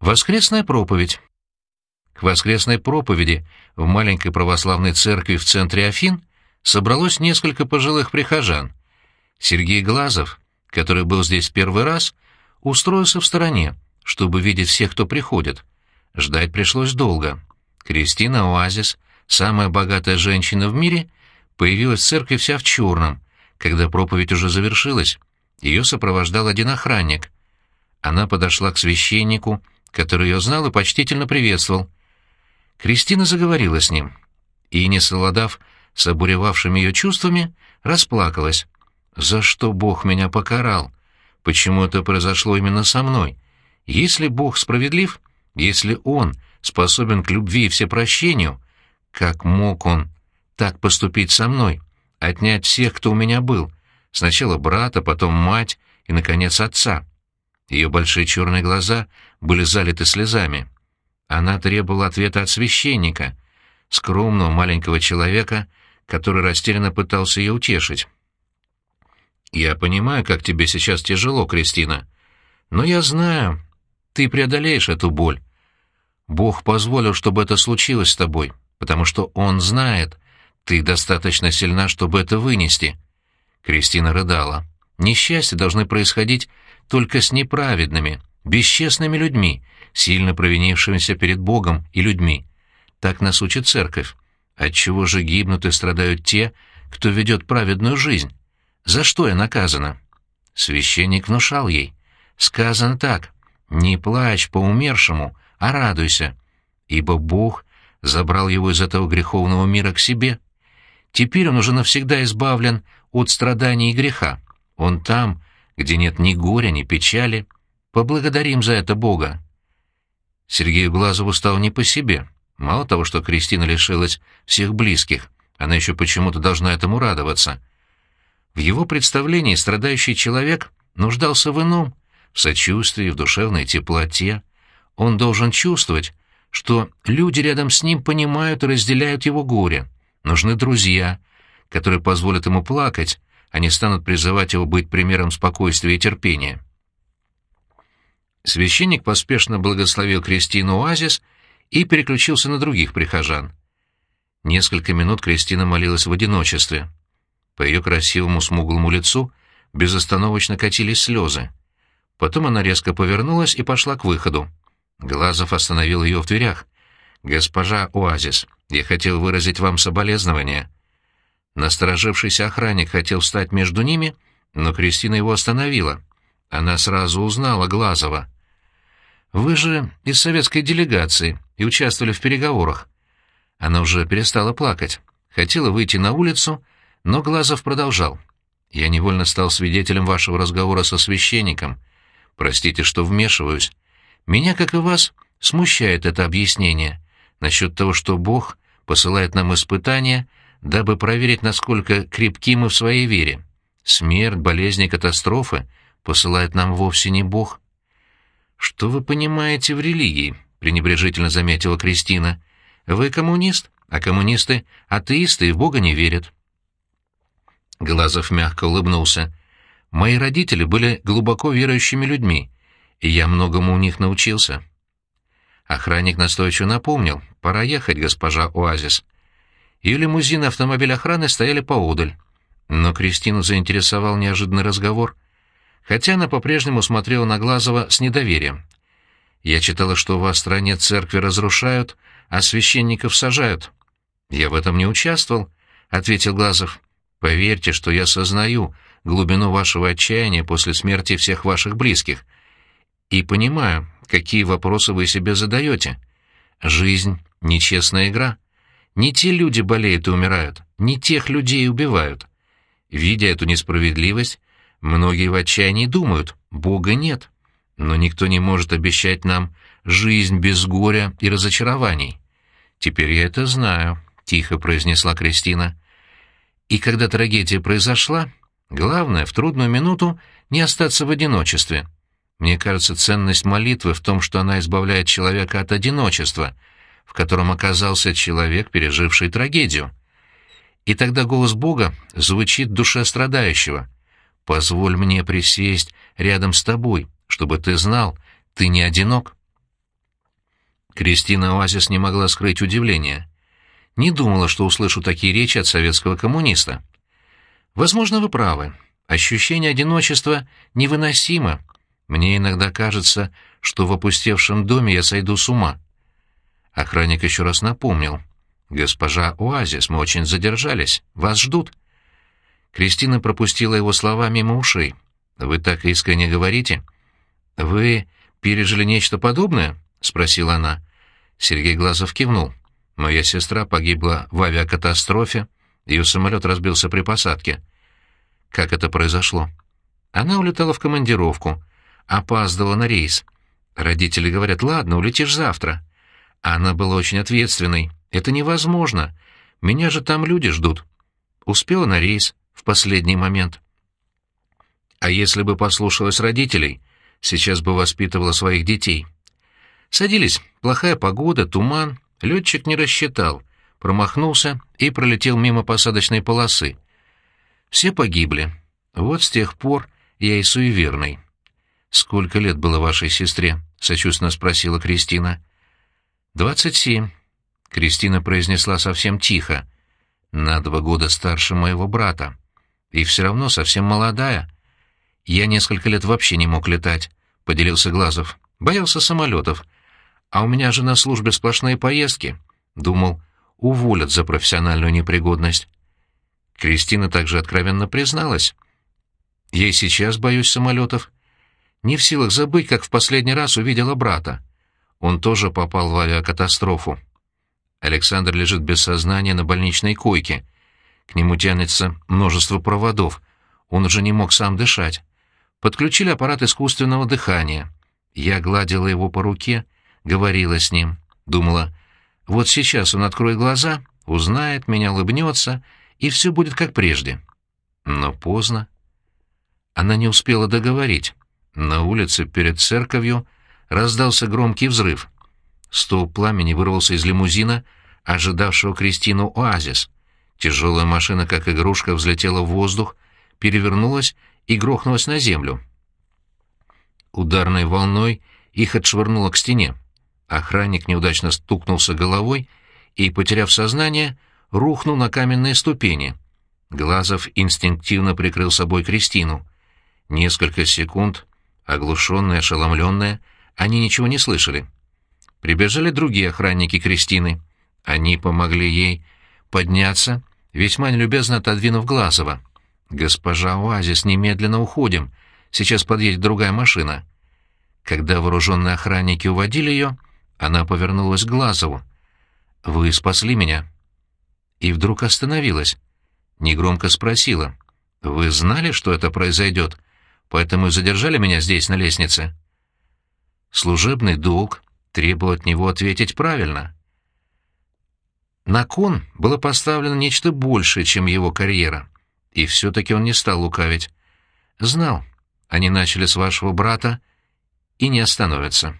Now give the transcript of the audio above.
Воскресная проповедь. К воскресной проповеди в маленькой православной церкви в центре Афин собралось несколько пожилых прихожан. Сергей Глазов, который был здесь первый раз, устроился в стороне, чтобы видеть всех, кто приходит. Ждать пришлось долго. Кристина Оазис, самая богатая женщина в мире, появилась в церкви вся в черном, когда проповедь уже завершилась. Ее сопровождал один охранник. Она подошла к священнику, который ее знал и почтительно приветствовал. Кристина заговорила с ним, и, не совладав с обуревавшими ее чувствами, расплакалась. «За что Бог меня покарал? Почему это произошло именно со мной? Если Бог справедлив, если Он способен к любви и всепрощению, как мог Он так поступить со мной, отнять всех, кто у меня был, сначала брата, потом мать и, наконец, отца?» Ее большие черные глаза были залиты слезами. Она требовала ответа от священника, скромного маленького человека, который растерянно пытался ее утешить. «Я понимаю, как тебе сейчас тяжело, Кристина, но я знаю, ты преодолеешь эту боль. Бог позволил, чтобы это случилось с тобой, потому что Он знает, ты достаточно сильна, чтобы это вынести». Кристина рыдала. «Несчастья должны происходить только с неправедными, бесчестными людьми, сильно провинившимися перед Богом и людьми. Так нас учит церковь. Отчего же гибнут и страдают те, кто ведет праведную жизнь? За что я наказана? Священник внушал ей. Сказано так. Не плачь по умершему, а радуйся, ибо Бог забрал его из этого греховного мира к себе. Теперь он уже навсегда избавлен от страданий и греха. Он там, где нет ни горя, ни печали. Поблагодарим за это Бога. Сергею Глазову стало не по себе. Мало того, что Кристина лишилась всех близких, она еще почему-то должна этому радоваться. В его представлении страдающий человек нуждался в ином, в сочувствии, в душевной теплоте. Он должен чувствовать, что люди рядом с ним понимают и разделяют его горе. Нужны друзья, которые позволят ему плакать, они станут призывать его быть примером спокойствия и терпения. Священник поспешно благословил Кристину Оазис и переключился на других прихожан. Несколько минут Кристина молилась в одиночестве. По ее красивому смуглому лицу безостановочно катились слезы. Потом она резко повернулась и пошла к выходу. Глазов остановил ее в дверях. «Госпожа Оазис, я хотел выразить вам соболезнования». Насторожившийся охранник хотел встать между ними, но Кристина его остановила. Она сразу узнала Глазова. «Вы же из советской делегации и участвовали в переговорах». Она уже перестала плакать. Хотела выйти на улицу, но Глазов продолжал. «Я невольно стал свидетелем вашего разговора со священником. Простите, что вмешиваюсь. Меня, как и вас, смущает это объяснение насчет того, что Бог посылает нам испытания — дабы проверить, насколько крепки мы в своей вере. Смерть, болезни, катастрофы посылает нам вовсе не Бог. «Что вы понимаете в религии?» — пренебрежительно заметила Кристина. «Вы коммунист, а коммунисты — атеисты и в Бога не верят». Глазов мягко улыбнулся. «Мои родители были глубоко верующими людьми, и я многому у них научился». Охранник настойчиво напомнил. «Пора ехать, госпожа Оазис». Ее лимузин и автомобиль охраны стояли поодаль. Но Кристину заинтересовал неожиданный разговор, хотя она по-прежнему смотрела на Глазова с недоверием. «Я читала, что у вас в стране церкви разрушают, а священников сажают». «Я в этом не участвовал», — ответил Глазов. «Поверьте, что я сознаю глубину вашего отчаяния после смерти всех ваших близких и понимаю, какие вопросы вы себе задаете. Жизнь — нечестная игра». Не те люди болеют и умирают, не тех людей убивают. Видя эту несправедливость, многие в отчаянии думают, Бога нет. Но никто не может обещать нам жизнь без горя и разочарований. Теперь я это знаю, — тихо произнесла Кристина. И когда трагедия произошла, главное в трудную минуту не остаться в одиночестве. Мне кажется, ценность молитвы в том, что она избавляет человека от одиночества — в котором оказался человек, переживший трагедию. И тогда голос Бога звучит в душе страдающего. «Позволь мне присесть рядом с тобой, чтобы ты знал, ты не одинок». Кристина Оазис не могла скрыть удивление. Не думала, что услышу такие речи от советского коммуниста. Возможно, вы правы. Ощущение одиночества невыносимо. Мне иногда кажется, что в опустевшем доме я сойду с ума. Охранник еще раз напомнил. «Госпожа Оазис, мы очень задержались. Вас ждут». Кристина пропустила его слова мимо ушей. «Вы так искренне говорите?» «Вы пережили нечто подобное?» — спросила она. Сергей Глазов кивнул. «Моя сестра погибла в авиакатастрофе. Ее самолет разбился при посадке». «Как это произошло?» «Она улетала в командировку. Опаздывала на рейс. Родители говорят, ладно, улетишь завтра. Она была очень ответственной. Это невозможно. Меня же там люди ждут. Успела на рейс в последний момент. А если бы послушалась родителей, сейчас бы воспитывала своих детей. Садились, плохая погода, туман, летчик не рассчитал, промахнулся и пролетел мимо посадочной полосы. Все погибли. Вот с тех пор я и суеверный. «Сколько лет было вашей сестре?» — сочувственно спросила Кристина. «Двадцать семь», — Кристина произнесла совсем тихо. «На два года старше моего брата. И все равно совсем молодая. Я несколько лет вообще не мог летать», — поделился Глазов. «Боялся самолетов. А у меня же на службе сплошные поездки. Думал, уволят за профессиональную непригодность». Кристина также откровенно призналась. «Я и сейчас боюсь самолетов. Не в силах забыть, как в последний раз увидела брата. Он тоже попал в авиакатастрофу. Александр лежит без сознания на больничной койке. К нему тянется множество проводов. Он уже не мог сам дышать. Подключили аппарат искусственного дыхания. Я гладила его по руке, говорила с ним. Думала, вот сейчас он откроет глаза, узнает меня, улыбнется, и все будет как прежде. Но поздно. Она не успела договорить. На улице перед церковью раздался громкий взрыв. Столб пламени вырвался из лимузина, ожидавшего Кристину оазис. Тяжелая машина, как игрушка, взлетела в воздух, перевернулась и грохнулась на землю. Ударной волной их отшвырнуло к стене. Охранник неудачно стукнулся головой и, потеряв сознание, рухнул на каменные ступени. Глазов инстинктивно прикрыл собой Кристину. Несколько секунд, оглушенные, ошеломленные, они ничего не слышали. Прибежали другие охранники Кристины. Они помогли ей подняться, весьма нелюбезно отодвинув Глазова. «Госпожа Оазис, немедленно уходим. Сейчас подъедет другая машина». Когда вооруженные охранники уводили ее, она повернулась к Глазову. «Вы спасли меня». И вдруг остановилась. Негромко спросила. «Вы знали, что это произойдет, поэтому задержали меня здесь, на лестнице?» Служебный долг требовал от него ответить правильно. На кон было поставлено нечто большее, чем его карьера. И все-таки он не стал лукавить. Знал, они начали с вашего брата и не остановятся.